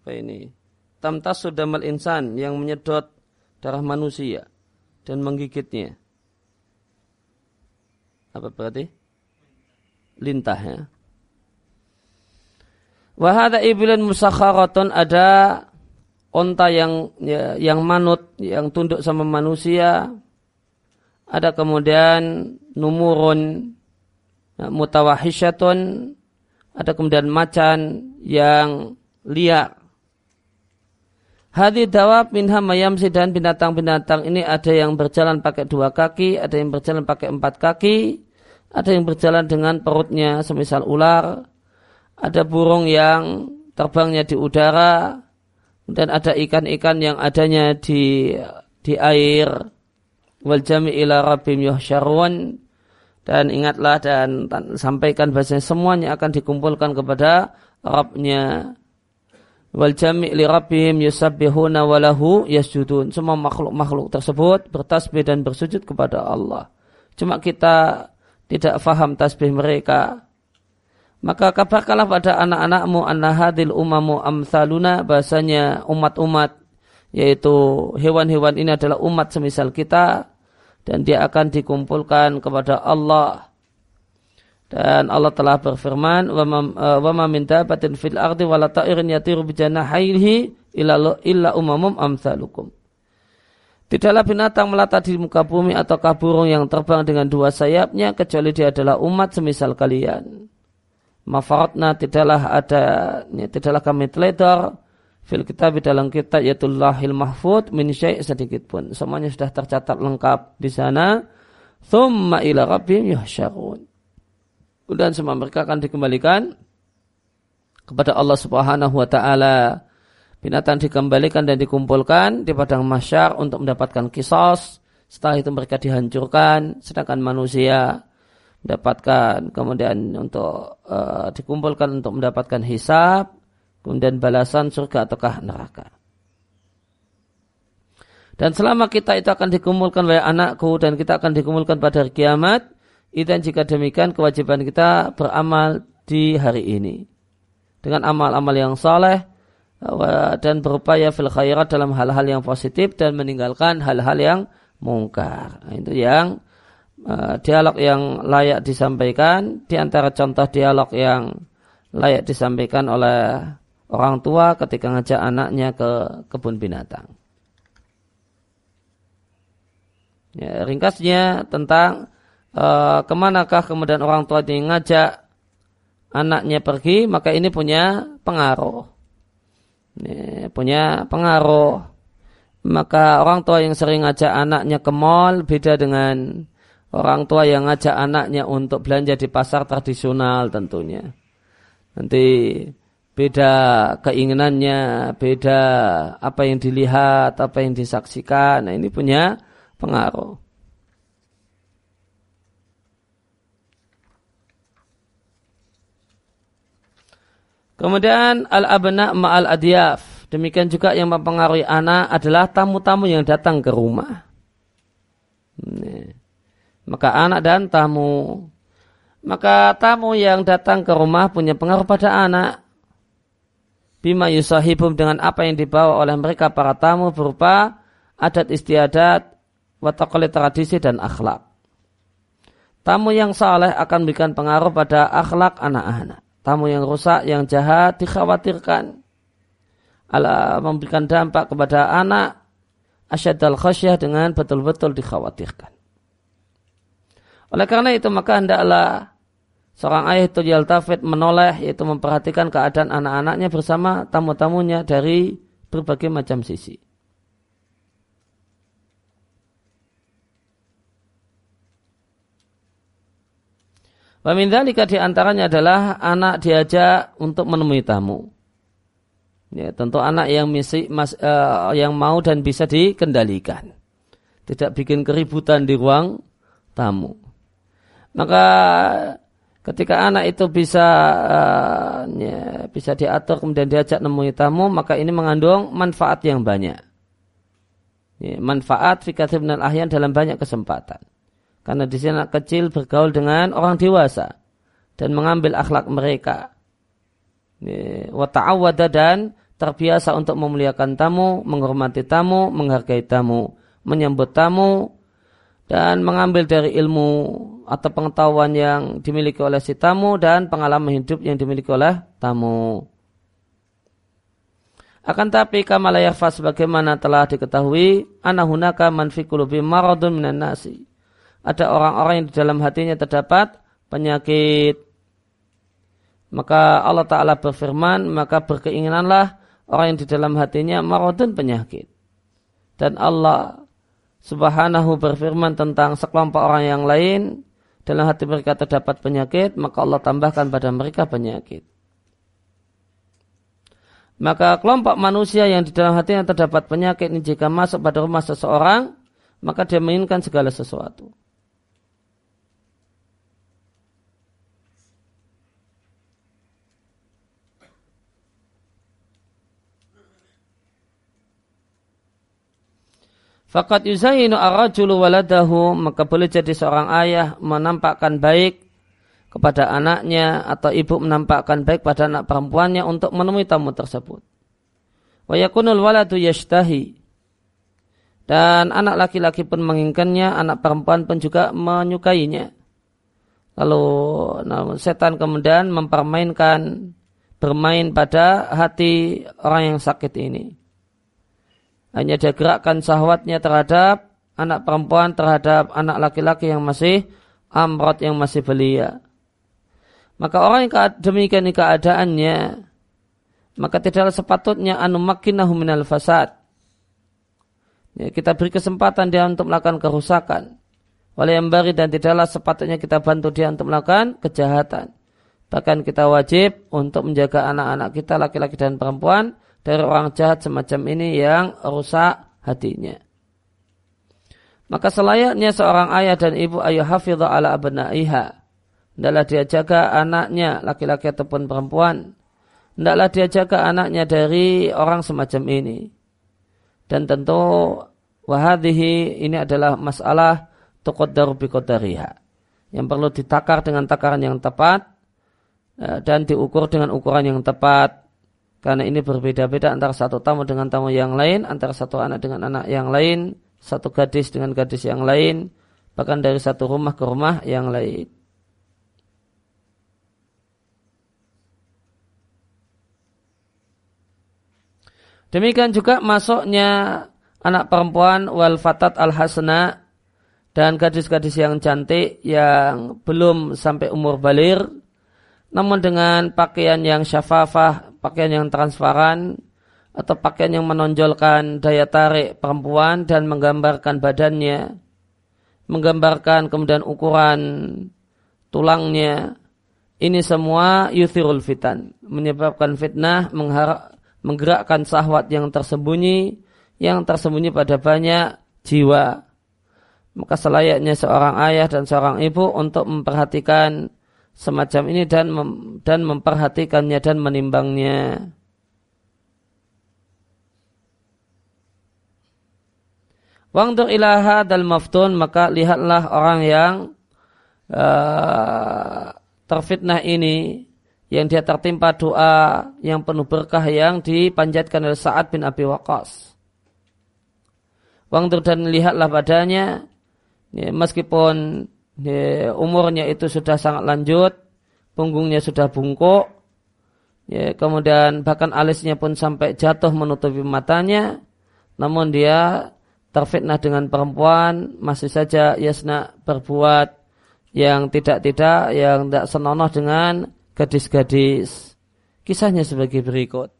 apa ini? Tamtas sudah insan yang menyedot darah manusia dan menggigitnya. Apa berarti? Lintah ya. Wahada ibilun musakharaton ada onta yang ya, yang manut, yang tunduk sama manusia. Ada kemudian numurun mutawahisyatun ada kemudian macan yang liar Hadi dawab minha mayamsi dan binatang-binatang ini ada yang berjalan pakai dua kaki, ada yang berjalan pakai empat kaki, ada yang berjalan dengan perutnya semisal ular, ada burung yang terbangnya di udara, dan ada ikan-ikan yang adanya di di air. Wal jami ila rabbim dan ingatlah dan sampaikan bahasanya semuanya akan dikumpulkan kepada Rabbnya. Wal jami' li rabbihim yusabbihuna walahu yasjudun. Semua makhluk-makhluk tersebut bertasbih dan bersujud kepada Allah. Cuma kita tidak faham tasbih mereka, maka kabarkanlah pada anak-anakmu anna hadil umamu amsaluna bahasanya umat-umat yaitu hewan-hewan ini adalah umat semisal kita dan dia akan dikumpulkan kepada Allah dan Allah telah berfirman wa ma min dabatin fil ardi wala ta'irin yatiru bijanahihi illa illa umamum amsalukum Tidaklah binatang melata di muka bumi atau burung yang terbang dengan dua sayapnya kecuali dia adalah umat semisal kalian. Mafaratna tidaklah ada, ya, tidaklah kami teledor fil kitab dalam kitab yaitu lahil mahfud min syai' sedikit pun. Semuanya sudah tercatat lengkap di sana. Thumma ila rabbim yuhsyarun. Dan semua mereka akan dikembalikan kepada Allah Subhanahu wa taala binatang dikembalikan dan dikumpulkan di padang masyar untuk mendapatkan kisos. Setelah itu mereka dihancurkan, sedangkan manusia mendapatkan kemudian untuk uh, dikumpulkan untuk mendapatkan hisab, kemudian balasan surga ataukah neraka. Dan selama kita itu akan dikumpulkan oleh anakku dan kita akan dikumpulkan pada hari kiamat, dan jika demikian kewajiban kita beramal di hari ini. Dengan amal-amal yang saleh, dan berupaya fil khairat dalam hal-hal yang positif dan meninggalkan hal-hal yang mungkar. Nah, itu yang uh, dialog yang layak disampaikan di antara contoh dialog yang layak disampaikan oleh orang tua ketika ngajak anaknya ke kebun binatang. Ya, ringkasnya tentang uh, ke manakah kemudian orang tua ini ngajak anaknya pergi, maka ini punya pengaruh ini punya pengaruh. Maka orang tua yang sering ngajak anaknya ke mall beda dengan orang tua yang ngajak anaknya untuk belanja di pasar tradisional tentunya. Nanti beda keinginannya, beda apa yang dilihat, apa yang disaksikan. Nah ini punya pengaruh. Kemudian al-abna ma'al adiyaf. Demikian juga yang mempengaruhi anak adalah tamu-tamu yang datang ke rumah. Maka anak dan tamu. Maka tamu yang datang ke rumah punya pengaruh pada anak. Bima yusahibum dengan apa yang dibawa oleh mereka para tamu berupa adat istiadat, watakoli tradisi dan akhlak. Tamu yang saleh akan memberikan pengaruh pada akhlak anak-anak. Tamu yang rusak, yang jahat dikhawatirkan. Allah memberikan dampak kepada anak asyadal khasyah dengan betul-betul dikhawatirkan. Oleh karena itu maka hendaklah seorang ayah itu yaltafid menoleh yaitu memperhatikan keadaan anak-anaknya bersama tamu-tamunya dari berbagai macam sisi. Wamindalika di antaranya adalah anak diajak untuk menemui tamu. Ya, tentu anak yang misi, mas, uh, yang mau dan bisa dikendalikan. Tidak bikin keributan di ruang tamu. Maka ketika anak itu bisa uh, ya, bisa diatur kemudian diajak menemui tamu, maka ini mengandung manfaat yang banyak. Ya, manfaat fikatif dan ahyan dalam banyak kesempatan. Karena di sini anak kecil bergaul dengan orang dewasa dan mengambil akhlak mereka. Wata'awada dan terbiasa untuk memuliakan tamu, menghormati tamu, menghargai tamu, menyambut tamu, dan mengambil dari ilmu atau pengetahuan yang dimiliki oleh si tamu dan pengalaman hidup yang dimiliki oleh tamu. Akan tapi kamala yafas sebagaimana telah diketahui anahunaka man fi maradun minan nasi ada orang-orang yang di dalam hatinya terdapat penyakit. Maka Allah Ta'ala berfirman, maka berkeinginanlah orang yang di dalam hatinya maradun penyakit. Dan Allah Subhanahu berfirman tentang sekelompok orang yang lain, dalam hati mereka terdapat penyakit, maka Allah tambahkan pada mereka penyakit. Maka kelompok manusia yang di dalam hatinya terdapat penyakit ini jika masuk pada rumah seseorang, maka dia menginginkan segala sesuatu. Fakat yuzayinu arrajulu waladahu maka boleh jadi seorang ayah menampakkan baik kepada anaknya atau ibu menampakkan baik pada anak perempuannya untuk menemui tamu tersebut. Wa yakunul waladu yashtahi. Dan anak laki-laki pun menginginkannya, anak perempuan pun juga menyukainya. Lalu nah, setan kemudian mempermainkan bermain pada hati orang yang sakit ini. Hanya dia gerakkan syahwatnya terhadap anak perempuan terhadap anak laki-laki yang masih amrot yang masih belia. Maka orang yang demikian keadaannya, maka tidaklah sepatutnya anu makinahu minal fasad. Ya, kita beri kesempatan dia untuk melakukan kerusakan. Oleh yang bari dan tidaklah sepatutnya kita bantu dia untuk melakukan kejahatan. Bahkan kita wajib untuk menjaga anak-anak kita laki-laki dan perempuan dari orang jahat semacam ini yang rusak hatinya. Maka selayaknya seorang ayah dan ibu ayah hafidha ala abnaiha. Hendaklah dia jaga anaknya, laki-laki ataupun perempuan. Hendaklah dia jaga anaknya dari orang semacam ini. Dan tentu wahadihi ini adalah masalah tuqaddaru biqadariha. Yang perlu ditakar dengan takaran yang tepat eh, dan diukur dengan ukuran yang tepat karena ini berbeda-beda antara satu tamu dengan tamu yang lain, antara satu anak dengan anak yang lain, satu gadis dengan gadis yang lain, bahkan dari satu rumah ke rumah yang lain. Demikian juga masuknya anak perempuan wal fatat al hasna dan gadis-gadis yang cantik yang belum sampai umur balir namun dengan pakaian yang syafafah pakaian yang transparan atau pakaian yang menonjolkan daya tarik perempuan dan menggambarkan badannya, menggambarkan kemudian ukuran tulangnya. Ini semua yuthirul fitan, menyebabkan fitnah, menggerakkan sahwat yang tersembunyi, yang tersembunyi pada banyak jiwa. Maka selayaknya seorang ayah dan seorang ibu untuk memperhatikan semacam ini dan mem, dan memperhatikannya dan menimbangnya. Wangdur ilaha dal maftun maka lihatlah orang yang uh, terfitnah ini yang dia tertimpa doa yang penuh berkah yang dipanjatkan oleh Sa'ad bin Abi Waqqas. Wangdur dan lihatlah padanya ya, meskipun ya, umurnya itu sudah sangat lanjut, punggungnya sudah bungkuk, ya, kemudian bahkan alisnya pun sampai jatuh menutupi matanya, namun dia terfitnah dengan perempuan, masih saja Yasna berbuat yang tidak-tidak, yang tidak senonoh dengan gadis-gadis. Kisahnya sebagai berikut.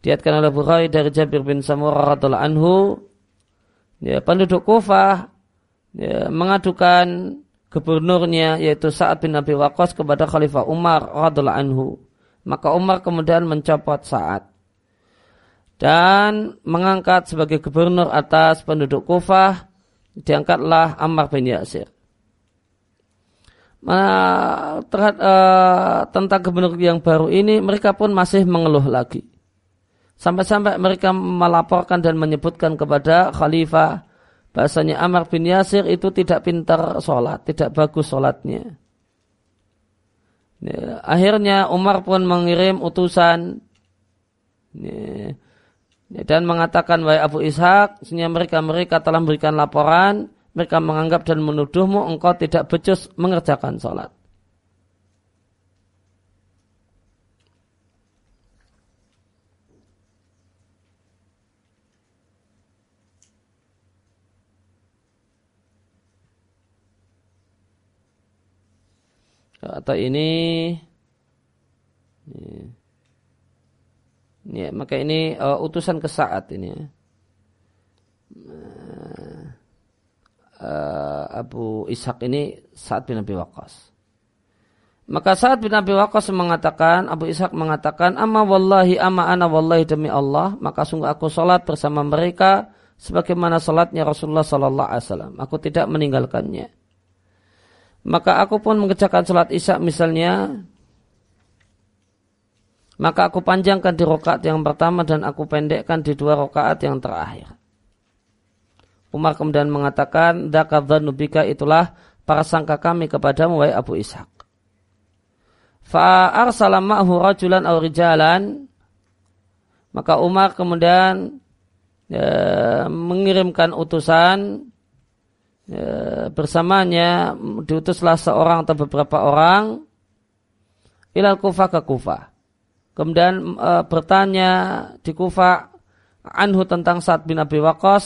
Diatkan oleh Bukhari dari Jabir bin Samurah radhiallahu anhu, ya, penduduk Kufah ya, mengadukan gubernurnya yaitu Sa'ad bin Abi Waqqas kepada Khalifah Umar radhiallahu anhu. Maka Umar kemudian mencopot Sa'ad dan mengangkat sebagai gubernur atas penduduk Kufah diangkatlah Ammar bin Yasir. Nah, terhad, uh, tentang gubernur yang baru ini mereka pun masih mengeluh lagi. Sampai-sampai mereka melaporkan dan menyebutkan kepada Khalifah bahasanya Amr bin Yasir itu tidak pintar sholat, tidak bagus sholatnya. Ya, akhirnya Umar pun mengirim utusan ya, ya, dan mengatakan wahai Abu Ishaq, sehingga mereka mereka telah memberikan laporan, mereka menganggap dan menuduhmu engkau tidak becus mengerjakan sholat. Atau ini ya, maka ini uh, utusan ke saat ini uh, Abu Ishaq ini saat bin Abi Waqqas. Maka saat bin Abi Waqqas mengatakan Abu Ishaq mengatakan amma wallahi amma ana wallahi demi Allah maka sungguh aku salat bersama mereka sebagaimana salatnya Rasulullah sallallahu alaihi wasallam. Aku tidak meninggalkannya maka aku pun mengerjakan sholat isya misalnya maka aku panjangkan di rokaat yang pertama dan aku pendekkan di dua rokaat yang terakhir. Umar kemudian mengatakan, Dakadzanubika itulah para sangka kami kepadamu, wahai Abu Ishaq. Fa'arsala ma'hu rajulan aw rijalan. Maka Umar kemudian ya, mengirimkan utusan ya, bersamanya diutuslah seorang atau beberapa orang ilal kufah ke kufah. Kemudian e, bertanya di kufah anhu tentang saat bin Abi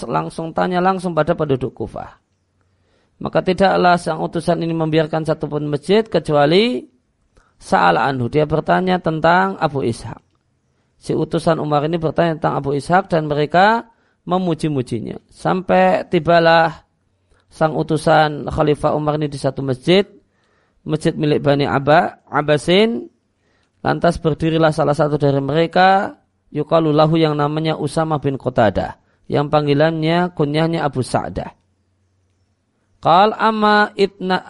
langsung tanya langsung pada penduduk kufah. Maka tidaklah sang utusan ini membiarkan satupun masjid kecuali Sa'al anhu. Dia bertanya tentang Abu Ishaq. Si utusan Umar ini bertanya tentang Abu Ishaq dan mereka memuji-mujinya. Sampai tibalah sang utusan Khalifah Umar ini di satu masjid. Masjid milik Bani Abba, Abbasin. Lantas berdirilah salah satu dari mereka. Yukalulahu yang namanya Usama bin Qatadah. Yang panggilannya kunyahnya Abu Sa'dah. Qal amma itna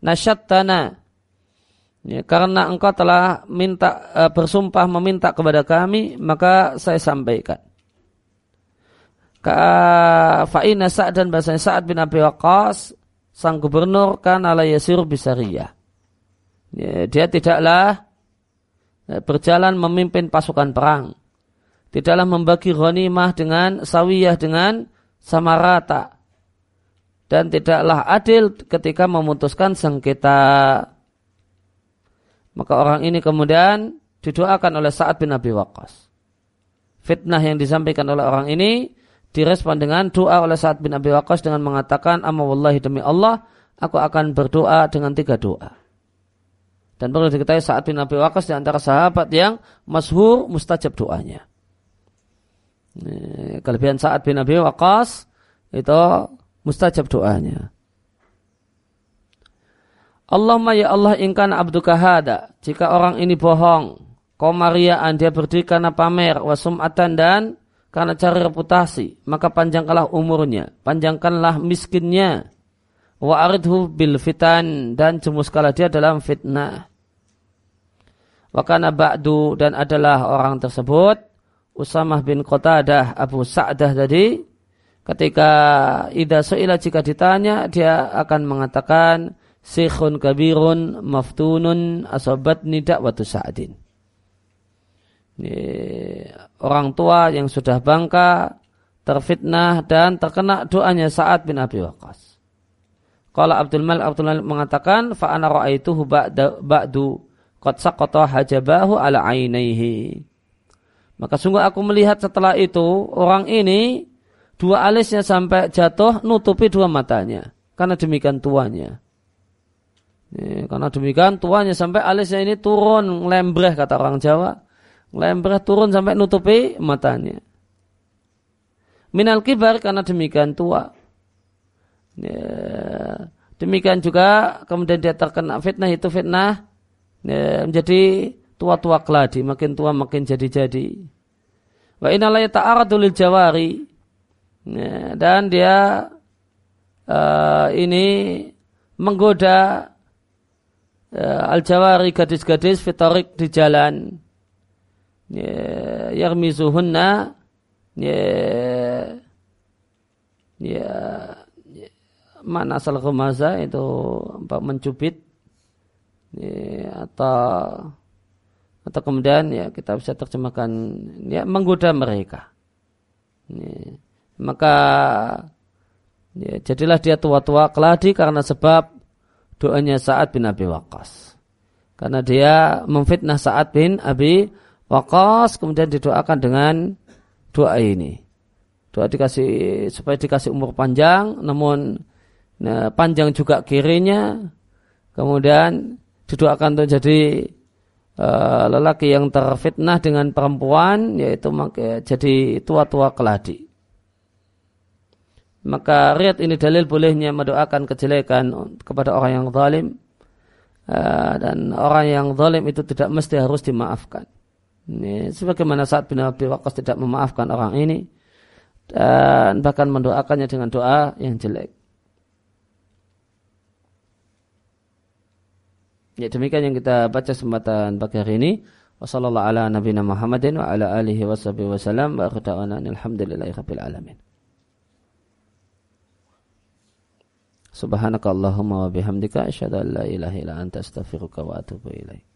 nasyattana Ya, karena engkau telah minta e, bersumpah meminta kepada kami, maka saya sampaikan. Ka fa'ina Sa'ad dan bahasanya Sa'ad bin Abi Waqqas sang gubernur kan ala yasir bisariyah. Ya, dia tidaklah e, berjalan memimpin pasukan perang. Tidaklah membagi ghanimah dengan sawiyah dengan sama rata. Dan tidaklah adil ketika memutuskan sengketa maka orang ini kemudian didoakan oleh Sa'ad bin Abi Waqqas. Fitnah yang disampaikan oleh orang ini direspon dengan doa oleh Sa'ad bin Abi Waqqas dengan mengatakan, Amma wallahi demi Allah, aku akan berdoa dengan tiga doa. Dan perlu diketahui Sa'ad bin Abi Waqqas di antara sahabat yang masyhur mustajab doanya. Kelebihan Sa'ad bin Abi Waqqas itu mustajab doanya. Allahumma ya Allah ingkan abduka hada. Jika orang ini bohong, komariaan dia berdiri karena pamer, wasum'atan dan karena cari reputasi, maka panjangkanlah umurnya, panjangkanlah miskinnya, wa aridhu bil fitan dan jemuskalah dia dalam fitnah. Wa kana ba'du dan adalah orang tersebut Usamah bin Qatadah Abu Sa'dah tadi ketika ida su'ila jika ditanya dia akan mengatakan Syekhun kabirun maftunun asobat nidak watu sa'adin. Orang tua yang sudah bangka, terfitnah dan terkena doanya Sa'ad bin Abi Waqqas. Kalau Abdul Malik Abdul Malik mengatakan fa ana ra'aituhu ba'du qad saqata hajabahu ala ainaihi. Maka sungguh aku melihat setelah itu orang ini dua alisnya sampai jatuh nutupi dua matanya karena demikian tuanya. Ini, karena demikian tuanya sampai alisnya ini turun lembreh kata orang Jawa. Lembreh turun sampai nutupi matanya. Minal kibar karena demikian tua. Ya, demikian juga kemudian dia terkena fitnah itu fitnah ya, menjadi tua-tua keladi. Makin tua makin jadi-jadi. Wa inalaya ta'aradulil jawari. Ya, dan dia uh, ini menggoda Ya, al-jawari gadis-gadis fitorik di jalan ya, yarmizuhunna ya, ya, ya mana asal kemaza itu mencubit ya, atau atau kemudian ya kita bisa terjemahkan ya menggoda mereka ya, maka ya, jadilah dia tua-tua keladi karena sebab doanya Sa'ad bin Abi Waqqas. Karena dia memfitnah Sa'ad bin Abi Waqqas kemudian didoakan dengan doa ini. Doa dikasih supaya dikasih umur panjang namun nah, panjang juga kirinya. Kemudian didoakan untuk jadi uh, lelaki yang terfitnah dengan perempuan yaitu jadi tua-tua keladi. Maka riat ini dalil bolehnya mendoakan kejelekan kepada orang yang zalim uh, dan orang yang zalim itu tidak mesti harus dimaafkan. Ini sebagaimana saat bin Abi Waqqas tidak memaafkan orang ini dan bahkan mendoakannya dengan doa yang jelek. Ya demikian yang kita baca kesempatan pagi hari ini. Wassalamualaikum ala nabiyina Muhammadin wa ala alihi wa sahbihi wa sallam wa alhamdulillahi rabbil alamin. Subhanakallahumma wa bihamdika asyhadu an la ilaha illa anta astaghfiruka wa atubu ilaik.